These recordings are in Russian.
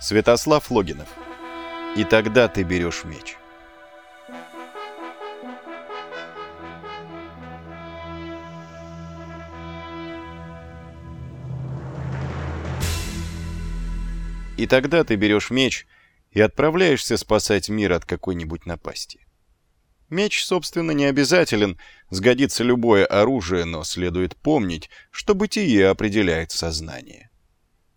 Святослав Логинов. И тогда ты берешь меч. И тогда ты берешь меч и отправляешься спасать мир от какой-нибудь напасти. Меч, собственно, не обязателен, сгодится любое оружие, но следует помнить, что бытие определяет сознание.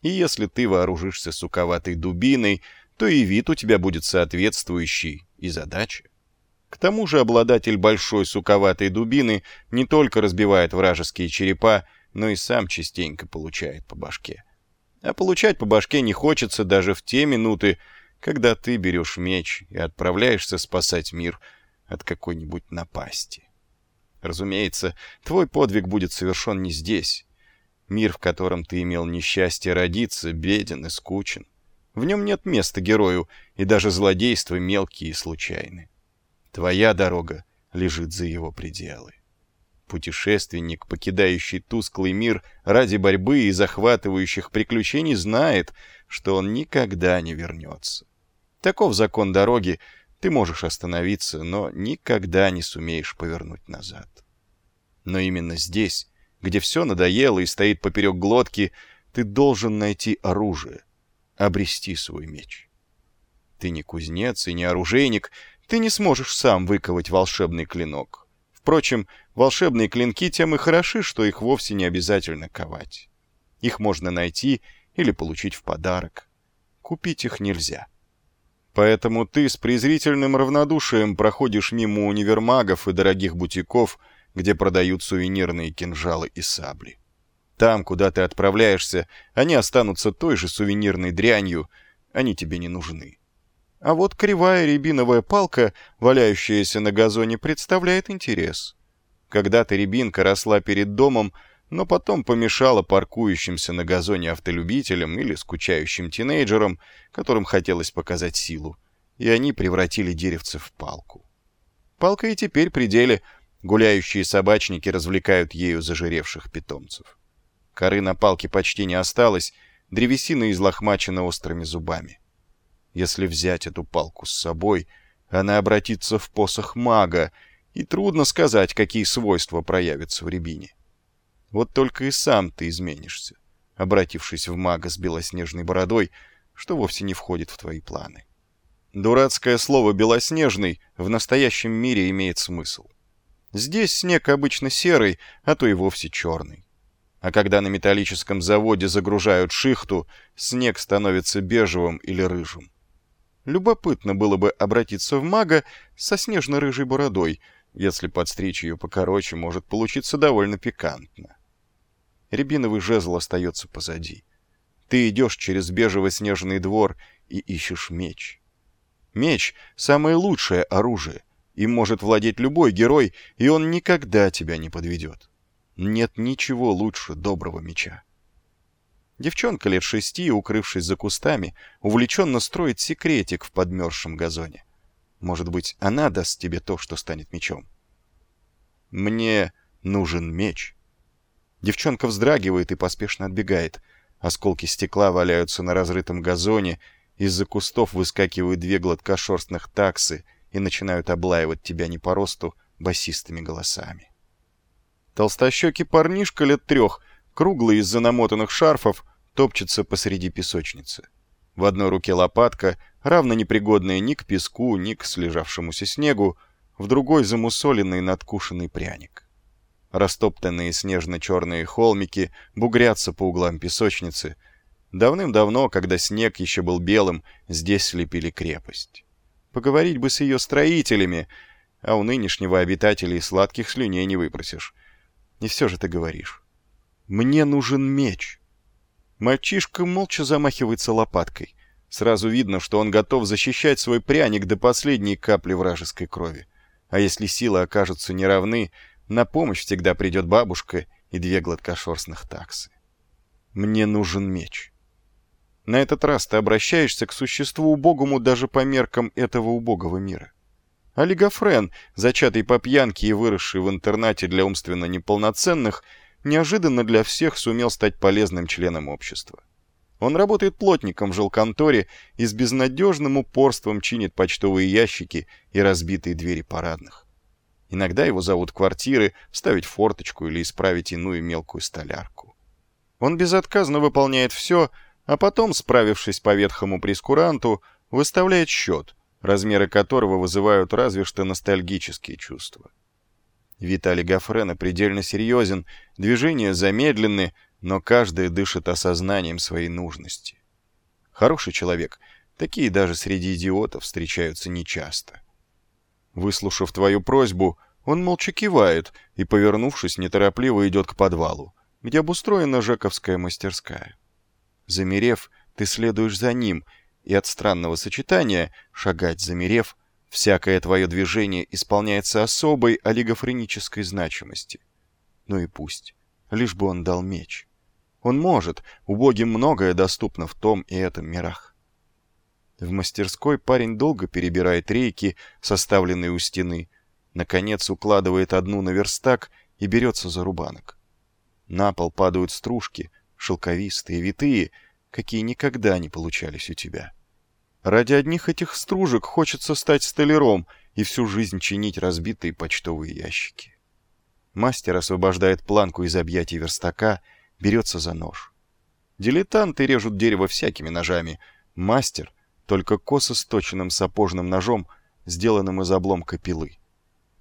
И если ты вооружишься суковатой дубиной, то и вид у тебя будет соответствующий, и задача. К тому же обладатель большой суковатой дубины не только разбивает вражеские черепа, но и сам частенько получает по башке. А получать по башке не хочется даже в те минуты, когда ты берешь меч и отправляешься спасать мир от какой-нибудь напасти. Разумеется, твой подвиг будет совершен не здесь. Мир, в котором ты имел несчастье родиться, беден и скучен. В нем нет места герою, и даже злодейства мелкие и случайны. Твоя дорога лежит за его пределы. Путешественник, покидающий тусклый мир ради борьбы и захватывающих приключений, знает, что он никогда не вернется. Таков закон дороги, ты можешь остановиться, но никогда не сумеешь повернуть назад. Но именно здесь, где все надоело и стоит поперек глотки, ты должен найти оружие, обрести свой меч. Ты не кузнец и не оружейник, ты не сможешь сам выковать волшебный клинок. Впрочем, волшебные клинки тем и хороши, что их вовсе не обязательно ковать. Их можно найти или получить в подарок. Купить их нельзя. Поэтому ты с презрительным равнодушием проходишь мимо универмагов и дорогих бутиков, где продают сувенирные кинжалы и сабли. Там, куда ты отправляешься, они останутся той же сувенирной дрянью, они тебе не нужны. А вот кривая рябиновая палка, валяющаяся на газоне, представляет интерес. Когда-то рябинка росла перед домом, но потом помешала паркующимся на газоне автолюбителям или скучающим тинейджерам, которым хотелось показать силу, и они превратили деревце в палку. Палка и теперь при деле, гуляющие собачники развлекают ею зажиревших питомцев. Коры на палке почти не осталось, древесина излохмачена острыми зубами. Если взять эту палку с собой, она обратится в посох мага, и трудно сказать, какие свойства проявятся в рябине. Вот только и сам ты изменишься, обратившись в мага с белоснежной бородой, что вовсе не входит в твои планы. Дурацкое слово «белоснежный» в настоящем мире имеет смысл. Здесь снег обычно серый, а то и вовсе черный. А когда на металлическом заводе загружают шихту, снег становится бежевым или рыжим. Любопытно было бы обратиться в мага со снежно-рыжей бородой. Если подстричь ее покороче, может получиться довольно пикантно. Рябиновый жезл остается позади. Ты идешь через бежево-снежный двор и ищешь меч. Меч — самое лучшее оружие. Им может владеть любой герой, и он никогда тебя не подведет. Нет ничего лучше доброго меча. Девчонка лет шести, укрывшись за кустами, увлеченно строит секретик в подмерзшем газоне. Может быть, она даст тебе то, что станет мечом. Мне нужен меч. Девчонка вздрагивает и поспешно отбегает. Осколки стекла валяются на разрытом газоне, из-за кустов выскакивают две гладкошерстных таксы и начинают облаивать тебя не по росту басистыми голосами. Толстощекий парнишка лет трех, круглый из-за намотанных шарфов, топчется посреди песочницы. В одной руке лопатка, равно непригодная ни к песку, ни к слежавшемуся снегу, в другой замусоленный надкушенный пряник. Растоптанные снежно-черные холмики бугрятся по углам песочницы. Давным-давно, когда снег еще был белым, здесь слепили крепость. Поговорить бы с ее строителями, а у нынешнего обитателя и сладких слюней не выпросишь. И все же ты говоришь. «Мне нужен меч». Мальчишка молча замахивается лопаткой. Сразу видно, что он готов защищать свой пряник до последней капли вражеской крови. А если силы окажутся неравны, на помощь всегда придет бабушка и две гладкошерстных таксы. Мне нужен меч. На этот раз ты обращаешься к существу убогому даже по меркам этого убогого мира. Олигофрен, зачатый по пьянке и выросший в интернате для умственно неполноценных, неожиданно для всех сумел стать полезным членом общества. Он работает плотником в жилконторе и с безнадежным упорством чинит почтовые ящики и разбитые двери парадных. Иногда его зовут квартиры, ставить форточку или исправить иную мелкую столярку. Он безотказно выполняет все, а потом, справившись по ветхому прескуранту, выставляет счет, размеры которого вызывают разве что ностальгические чувства. Виталий Гафрена предельно серьезен, движения замедлены, но каждый дышит осознанием своей нужности. Хороший человек, такие даже среди идиотов встречаются нечасто. Выслушав твою просьбу, он молча кивает и, повернувшись, неторопливо идет к подвалу, где обустроена Жековская мастерская. Замерев, ты следуешь за ним, и от странного сочетания «шагать замерев» всякое твое движение исполняется особой олигофренической значимости. Ну и пусть, лишь бы он дал меч. Он может, убогим многое доступно в том и этом мирах. В мастерской парень долго перебирает рейки, составленные у стены, наконец укладывает одну на верстак и берется за рубанок. На пол падают стружки, шелковистые, витые, какие никогда не получались у тебя. Ради одних этих стружек хочется стать столяром и всю жизнь чинить разбитые почтовые ящики. Мастер освобождает планку из объятий верстака, берется за нож. Дилетанты режут дерево всякими ножами. Мастер — только косо сточенным сапожным ножом, сделанным из обломка пилы.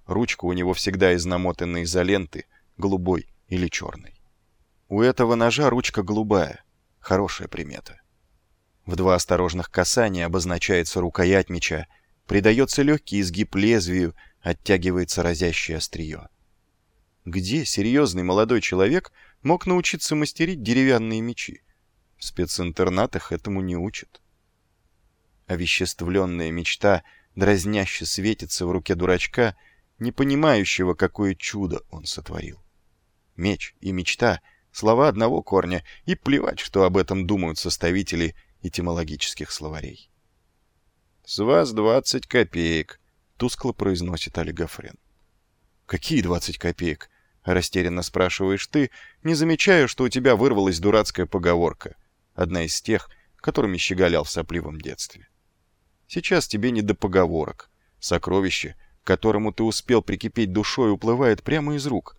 Ручка у него всегда из намотанной изоленты, голубой или черной. У этого ножа ручка голубая. Хорошая примета. В два осторожных касания обозначается рукоять меча, придается легкий изгиб лезвию, оттягивается разящее острие. Где серьезный молодой человек мог научиться мастерить деревянные мечи? В специнтернатах этому не учат. Овеществленная мечта дразняще светится в руке дурачка, не понимающего, какое чудо он сотворил. Меч и мечта — слова одного корня, и плевать, что об этом думают составители этимологических словарей. «С вас двадцать копеек», — тускло произносит Олигофрен. «Какие двадцать копеек?» — растерянно спрашиваешь ты, не замечая, что у тебя вырвалась дурацкая поговорка, одна из тех, которыми щеголял в сопливом детстве. Сейчас тебе не до поговорок. Сокровище, к которому ты успел прикипеть душой, уплывает прямо из рук.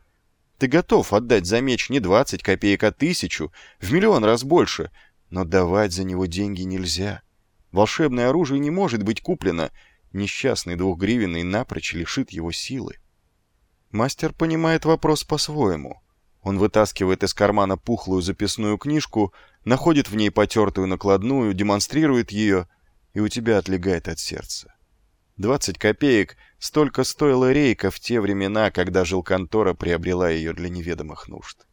Ты готов отдать за меч не двадцать копеек, а тысячу, в миллион раз больше, но давать за него деньги нельзя. Волшебное оружие не может быть куплено. Несчастный двухгривенный напрочь лишит его силы. Мастер понимает вопрос по-своему. Он вытаскивает из кармана пухлую записную книжку, находит в ней потертую накладную, демонстрирует ее, и у тебя отлегает от сердца. Двадцать копеек — столько стоила рейка в те времена, когда жилконтора приобрела ее для неведомых нужд.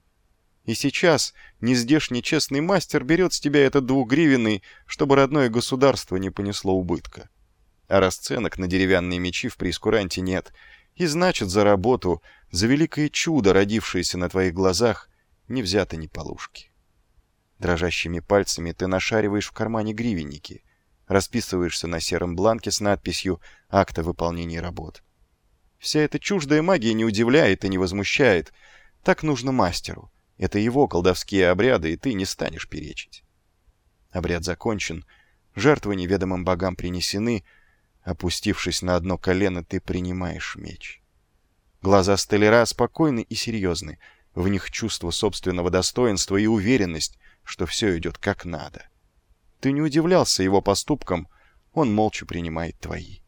И сейчас нездешний честный мастер берет с тебя этот двухгривенный, чтобы родное государство не понесло убытка. А расценок на деревянные мечи в прескуранте нет. И значит, за работу, за великое чудо, родившееся на твоих глазах, не взято ни полушки. Дрожащими пальцами ты нашариваешь в кармане гривенники, расписываешься на сером бланке с надписью «Акт о выполнении работ». Вся эта чуждая магия не удивляет и не возмущает. Так нужно мастеру — это его колдовские обряды, и ты не станешь перечить. Обряд закончен, жертвы неведомым богам принесены, опустившись на одно колено, ты принимаешь меч. Глаза столяра спокойны и серьезны, в них чувство собственного достоинства и уверенность, что все идет как надо. Ты не удивлялся его поступкам, он молча принимает твои.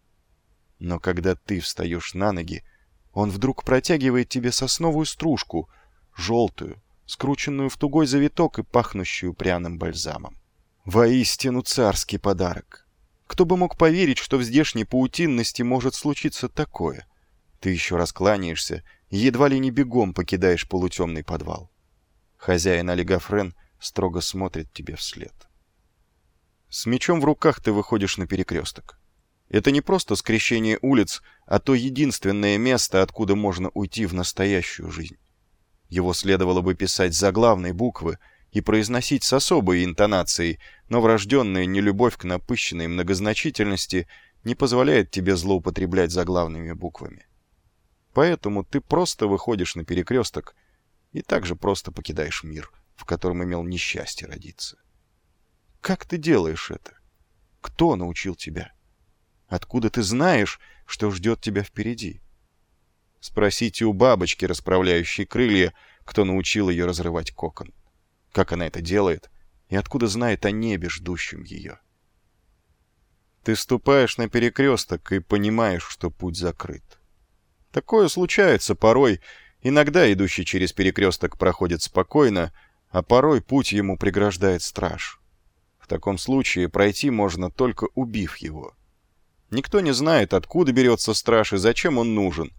Но когда ты встаешь на ноги, он вдруг протягивает тебе сосновую стружку, желтую, скрученную в тугой завиток и пахнущую пряным бальзамом. Воистину царский подарок. Кто бы мог поверить, что в здешней паутинности может случиться такое? Ты еще раз едва ли не бегом покидаешь полутемный подвал. Хозяин Олигофрен строго смотрит тебе вслед. С мечом в руках ты выходишь на перекресток. Это не просто скрещение улиц, а то единственное место, откуда можно уйти в настоящую жизнь. Его следовало бы писать заглавной буквы и произносить с особой интонацией, но врожденная нелюбовь к напыщенной многозначительности не позволяет тебе злоупотреблять заглавными буквами. Поэтому ты просто выходишь на перекресток и также просто покидаешь мир, в котором имел несчастье родиться. Как ты делаешь это? Кто научил тебя? Откуда ты знаешь, что ждет тебя впереди? Спросите у бабочки, расправляющей крылья, кто научил ее разрывать кокон. Как она это делает и откуда знает о небе, ждущем ее. Ты ступаешь на перекресток и понимаешь, что путь закрыт. Такое случается порой. Иногда идущий через перекресток проходит спокойно, а порой путь ему преграждает страж. Таком случае пройти можно только убив его. Никто не знает, откуда берется страж и зачем он нужен.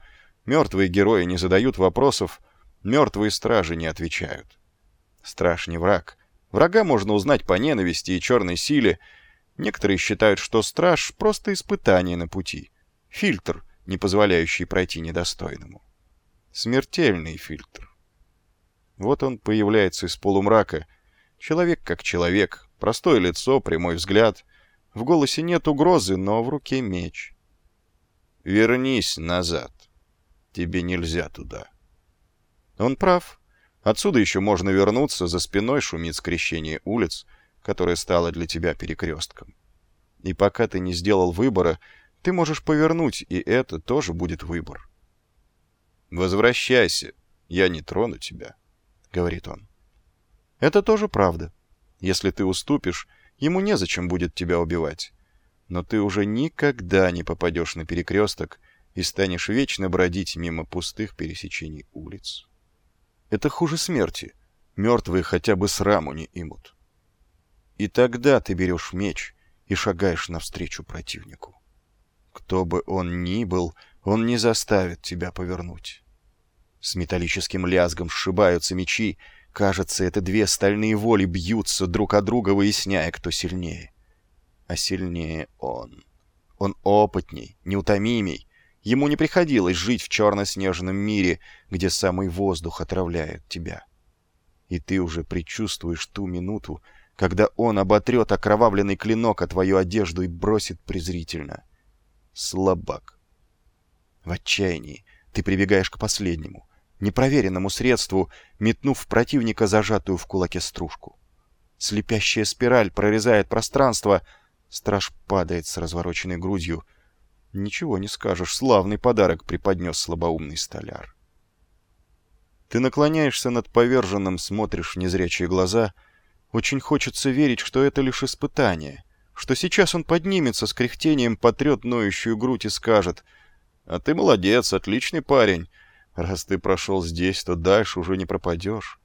Мертвые герои не задают вопросов, мертвые стражи не отвечают. Страж не враг. Врага можно узнать по ненависти и черной силе. Некоторые считают, что страж — просто испытание на пути. Фильтр, не позволяющий пройти недостойному. Смертельный фильтр. Вот он появляется из полумрака. Человек как человек, простое лицо, прямой взгляд. В голосе нет угрозы, но в руке меч. «Вернись назад. Тебе нельзя туда». Он прав. Отсюда еще можно вернуться, за спиной шумит скрещение улиц, которое стало для тебя перекрестком. И пока ты не сделал выбора, ты можешь повернуть, и это тоже будет выбор. «Возвращайся, я не трону тебя», — говорит он. Это тоже правда. Если ты уступишь, ему незачем будет тебя убивать. Но ты уже никогда не попадешь на перекресток и станешь вечно бродить мимо пустых пересечений улиц. Это хуже смерти. Мертвые хотя бы сраму не имут. И тогда ты берешь меч и шагаешь навстречу противнику. Кто бы он ни был, он не заставит тебя повернуть. С металлическим лязгом сшибаются мечи, кажется, это две стальные воли бьются друг о друга, выясняя, кто сильнее. А сильнее он. Он опытней, неутомимей, Ему не приходилось жить в черно-снежном мире, где самый воздух отравляет тебя. И ты уже предчувствуешь ту минуту, когда он оботрет окровавленный клинок о твою одежду и бросит презрительно. Слабак. В отчаянии ты прибегаешь к последнему, непроверенному средству, метнув в противника зажатую в кулаке стружку. Слепящая спираль прорезает пространство, страж падает с развороченной грудью — Ничего не скажешь, славный подарок преподнес слабоумный столяр. Ты наклоняешься над поверженным, смотришь в незрячие глаза. Очень хочется верить, что это лишь испытание, что сейчас он поднимется с кряхтением, потрет ноющую грудь и скажет «А ты молодец, отличный парень. Раз ты прошел здесь, то дальше уже не пропадешь».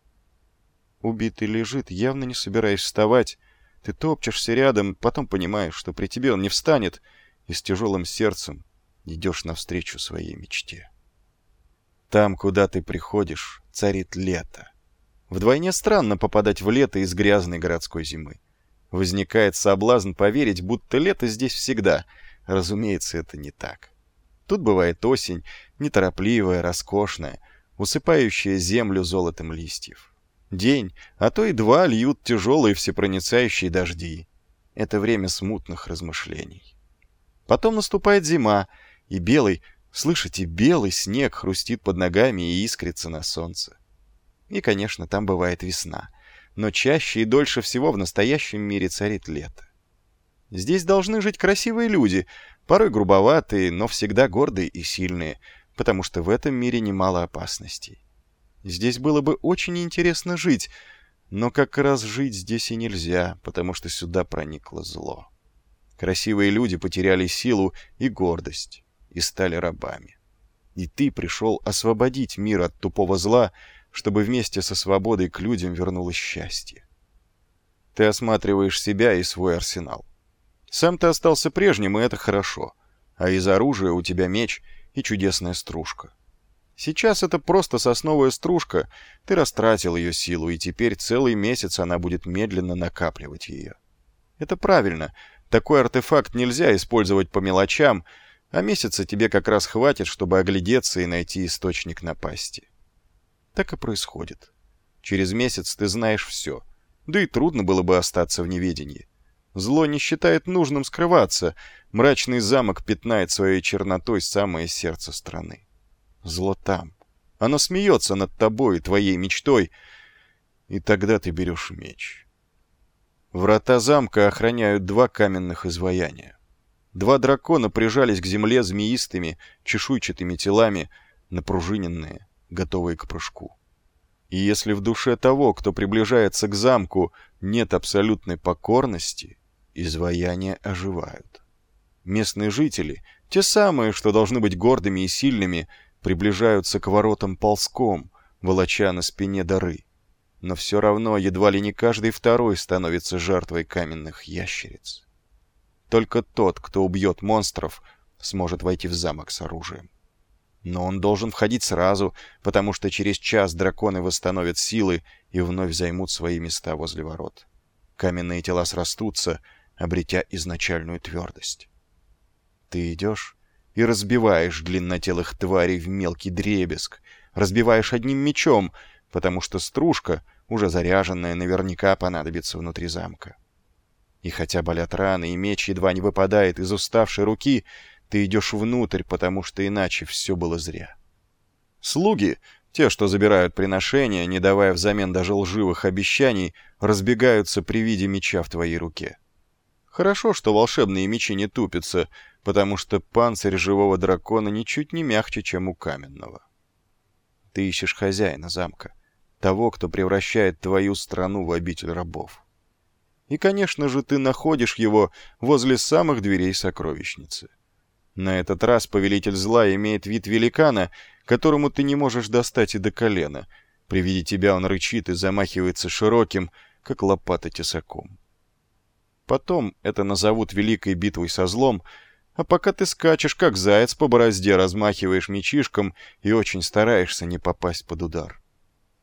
Убитый лежит, явно не собираясь вставать. Ты топчешься рядом, потом понимаешь, что при тебе он не встанет — и с тяжелым сердцем идешь навстречу своей мечте. Там, куда ты приходишь, царит лето. Вдвойне странно попадать в лето из грязной городской зимы. Возникает соблазн поверить, будто лето здесь всегда. Разумеется, это не так. Тут бывает осень, неторопливая, роскошная, усыпающая землю золотом листьев. День, а то и два льют тяжелые всепроницающие дожди. Это время смутных размышлений. Потом наступает зима, и белый, слышите, белый снег хрустит под ногами и искрится на солнце. И, конечно, там бывает весна, но чаще и дольше всего в настоящем мире царит лето. Здесь должны жить красивые люди, порой грубоватые, но всегда гордые и сильные, потому что в этом мире немало опасностей. Здесь было бы очень интересно жить, но как раз жить здесь и нельзя, потому что сюда проникло зло. Красивые люди потеряли силу и гордость и стали рабами. И ты пришел освободить мир от тупого зла, чтобы вместе со свободой к людям вернулось счастье. Ты осматриваешь себя и свой арсенал. Сам ты остался прежним, и это хорошо. А из оружия у тебя меч и чудесная стружка. Сейчас это просто сосновая стружка, ты растратил ее силу, и теперь целый месяц она будет медленно накапливать ее. Это правильно — такой артефакт нельзя использовать по мелочам, а месяца тебе как раз хватит, чтобы оглядеться и найти источник напасти. Так и происходит. Через месяц ты знаешь все. Да и трудно было бы остаться в неведении. Зло не считает нужным скрываться. Мрачный замок пятнает своей чернотой самое сердце страны. Зло там. Оно смеется над тобой, твоей мечтой. И тогда ты берешь меч. Врата замка охраняют два каменных изваяния. Два дракона прижались к земле змеистыми, чешуйчатыми телами, напружиненные, готовые к прыжку. И если в душе того, кто приближается к замку, нет абсолютной покорности, изваяния оживают. Местные жители, те самые, что должны быть гордыми и сильными, приближаются к воротам ползком, волоча на спине дары. Но все равно едва ли не каждый второй становится жертвой каменных ящериц. Только тот, кто убьет монстров, сможет войти в замок с оружием. Но он должен входить сразу, потому что через час драконы восстановят силы и вновь займут свои места возле ворот. Каменные тела срастутся, обретя изначальную твердость. Ты идешь и разбиваешь длиннотелых тварей в мелкий дребезг, разбиваешь одним мечом, потому что стружка, уже заряженная, наверняка понадобится внутри замка. И хотя болят раны, и меч едва не выпадает из уставшей руки, ты идешь внутрь, потому что иначе все было зря. Слуги, те, что забирают приношения, не давая взамен даже лживых обещаний, разбегаются при виде меча в твоей руке. Хорошо, что волшебные мечи не тупятся, потому что панцирь живого дракона ничуть не мягче, чем у каменного. Ты ищешь хозяина замка, того, кто превращает твою страну в обитель рабов. И, конечно же, ты находишь его возле самых дверей сокровищницы. На этот раз повелитель зла имеет вид великана, которому ты не можешь достать и до колена. При виде тебя он рычит и замахивается широким, как лопата тесаком. Потом это назовут великой битвой со злом, а пока ты скачешь, как заяц по борозде, размахиваешь мечишком и очень стараешься не попасть под удар.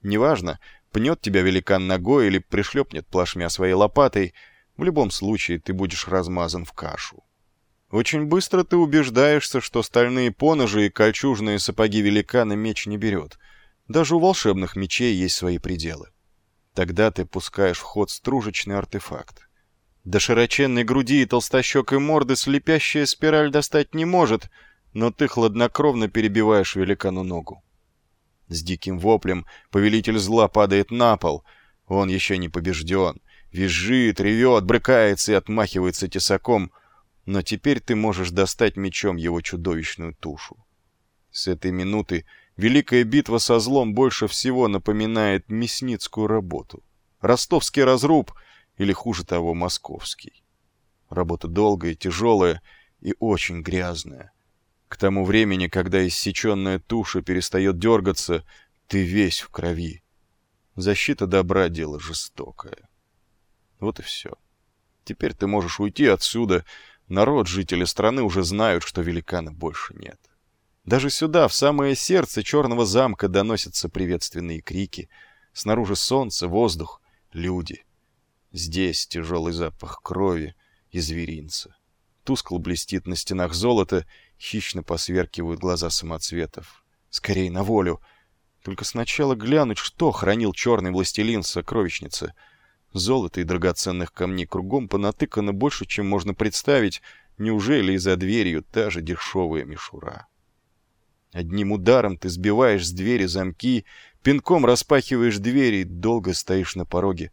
Неважно, Пнет тебя великан ногой или пришлепнет плашмя своей лопатой, в любом случае ты будешь размазан в кашу. Очень быстро ты убеждаешься, что стальные поножи и кольчужные сапоги великана меч не берет. Даже у волшебных мечей есть свои пределы. Тогда ты пускаешь в ход стружечный артефакт. До широченной груди и толстощекой морды слепящая спираль достать не может, но ты хладнокровно перебиваешь великану ногу. С диким воплем повелитель зла падает на пол. Он еще не побежден. Визжит, ревет, брыкается и отмахивается тесаком. Но теперь ты можешь достать мечом его чудовищную тушу. С этой минуты великая битва со злом больше всего напоминает мясницкую работу. Ростовский разруб или, хуже того, московский. Работа долгая, тяжелая и очень грязная. К тому времени, когда иссеченная туша перестает дергаться, ты весь в крови. Защита добра — дело жестокое. Вот и все. Теперь ты можешь уйти отсюда. Народ, жители страны уже знают, что великана больше нет. Даже сюда, в самое сердце черного замка, доносятся приветственные крики. Снаружи солнце, воздух, люди. Здесь тяжелый запах крови и зверинца. Тускло блестит на стенах золото, хищно посверкивают глаза самоцветов. Скорей на волю. Только сначала глянуть, что хранил черный властелин сокровищницы. Золото и драгоценных камней кругом понатыкано больше, чем можно представить. Неужели и за дверью та же дешевая мишура? Одним ударом ты сбиваешь с двери замки, пинком распахиваешь двери и долго стоишь на пороге,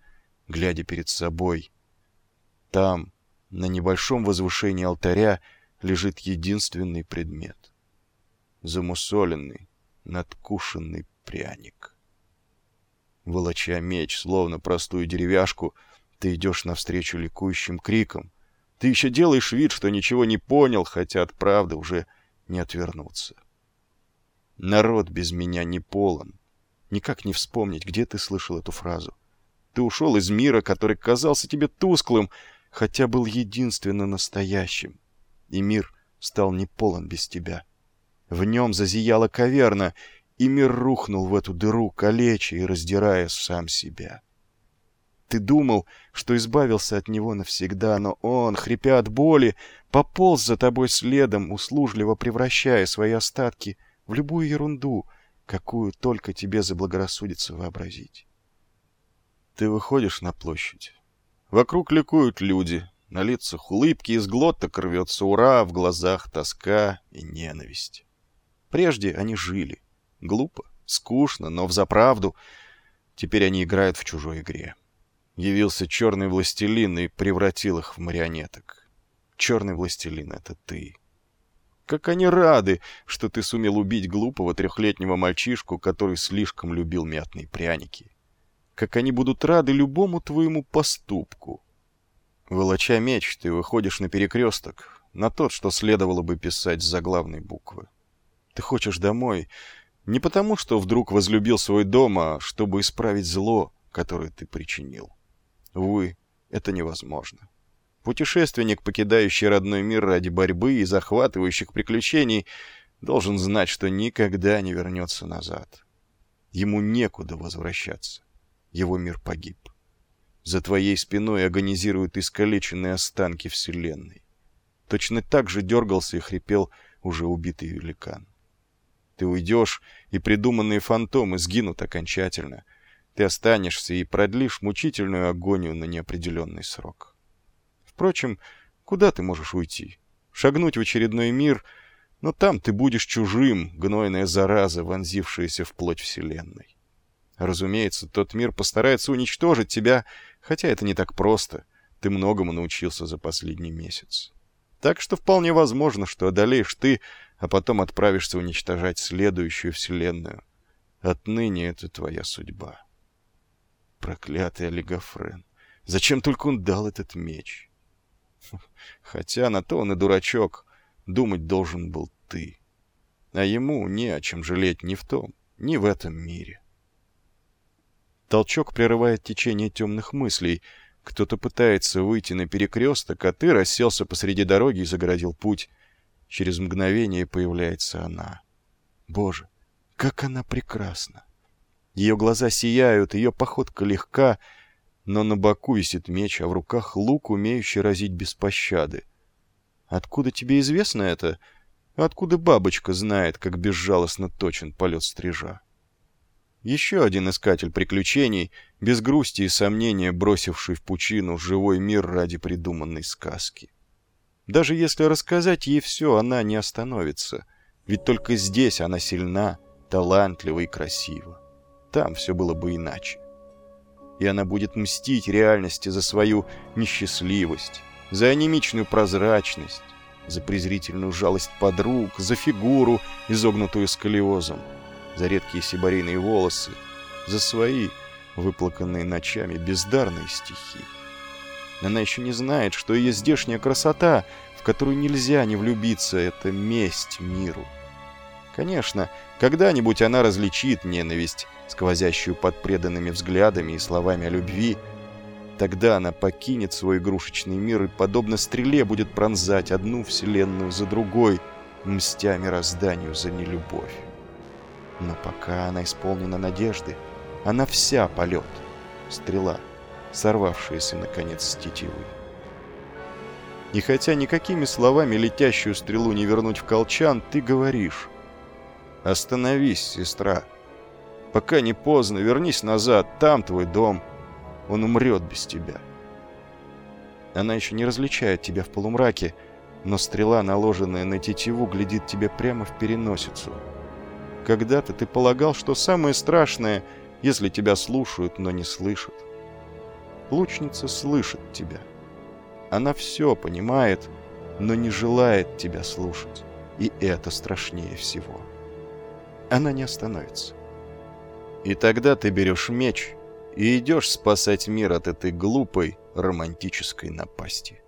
глядя перед собой. Там, на небольшом возвышении алтаря лежит единственный предмет. Замусоленный, надкушенный пряник. Волоча меч, словно простую деревяшку, ты идешь навстречу ликующим криком. Ты еще делаешь вид, что ничего не понял, хотя от правды уже не отвернуться. Народ без меня не полон. Никак не вспомнить, где ты слышал эту фразу. Ты ушел из мира, который казался тебе тусклым, хотя был единственно настоящим. И мир стал не полон без тебя. В нем зазияла каверна, и мир рухнул в эту дыру, калеча и раздирая сам себя. Ты думал, что избавился от него навсегда, но он, хрипя от боли, пополз за тобой следом, услужливо превращая свои остатки в любую ерунду, какую только тебе заблагорассудится вообразить. Ты выходишь на площадь. Вокруг ликуют люди, на лицах улыбки, из глоток рвется ура, в глазах тоска и ненависть. Прежде они жили. Глупо, скучно, но взаправду. Теперь они играют в чужой игре. явился черный властелин и превратил их в марионеток. Черный властелин — это ты. Как они рады, что ты сумел убить глупого трехлетнего мальчишку, который слишком любил мятные пряники. Как они будут рады любому твоему поступку. Волоча меч, ты выходишь на перекресток, на тот, что следовало бы писать с заглавной буквы. Ты хочешь домой не потому, что вдруг возлюбил свой дом, а чтобы исправить зло, которое ты причинил. Увы, это невозможно. Путешественник, покидающий родной мир ради борьбы и захватывающих приключений, должен знать, что никогда не вернется назад. Ему некуда возвращаться. Его мир погиб. За твоей спиной агонизируют искалеченные останки Вселенной. Точно так же дергался и хрипел уже убитый великан. Ты уйдешь, и придуманные фантомы сгинут окончательно — ты останешься и продлишь мучительную агонию на неопределенный срок. Впрочем, куда ты можешь уйти? Шагнуть в очередной мир, но там ты будешь чужим, гнойная зараза, вонзившаяся в плоть Вселенной. Разумеется, тот мир постарается уничтожить тебя, хотя это не так просто. Ты многому научился за последний месяц. Так что вполне возможно, что одолеешь ты, а потом отправишься уничтожать следующую Вселенную. Отныне это твоя судьба. Проклятый олигофрен. Зачем только он дал этот меч? Хотя на то он и дурачок. Думать должен был ты. А ему не о чем жалеть ни в том, ни в этом мире. Толчок прерывает течение темных мыслей. Кто-то пытается выйти на перекресток, а ты расселся посреди дороги и загородил путь. Через мгновение появляется она. Боже, как она прекрасна! Ее глаза сияют, ее походка легка, но на боку висит меч, а в руках лук, умеющий разить без пощады. Откуда тебе известно это? Откуда бабочка знает, как безжалостно точен полет стрижа? Еще один искатель приключений, без грусти и сомнения бросивший в пучину живой мир ради придуманной сказки. Даже если рассказать ей все, она не остановится, ведь только здесь она сильна, талантлива и красива. Там все было бы иначе. И она будет мстить реальности за свою несчастливость, за анемичную прозрачность, за презрительную жалость подруг, за фигуру, изогнутую сколиозом, за редкие сибарейные волосы, за свои, выплаканные ночами, бездарные стихи. Она еще не знает, что ее здешняя красота, в которую нельзя не влюбиться, — это месть миру. Конечно, когда-нибудь она различит ненависть, сквозящую под преданными взглядами и словами о любви. Тогда она покинет свой игрушечный мир и, подобно стреле, будет пронзать одну вселенную за другой, мстя мирозданию за нелюбовь. Но пока она исполнена надежды, она вся полет, стрела, сорвавшаяся, наконец, с тетивы. И хотя никакими словами летящую стрелу не вернуть в колчан, ты говоришь «Остановись, сестра!» Пока не поздно, вернись назад, там твой дом. Он умрет без тебя. Она еще не различает тебя в полумраке, но стрела, наложенная на тетиву, глядит тебе прямо в переносицу. Когда-то ты полагал, что самое страшное, если тебя слушают, но не слышат. Лучница слышит тебя. Она все понимает, но не желает тебя слушать. И это страшнее всего. Она не остановится. И тогда ты берешь меч и идешь спасать мир от этой глупой романтической напасти.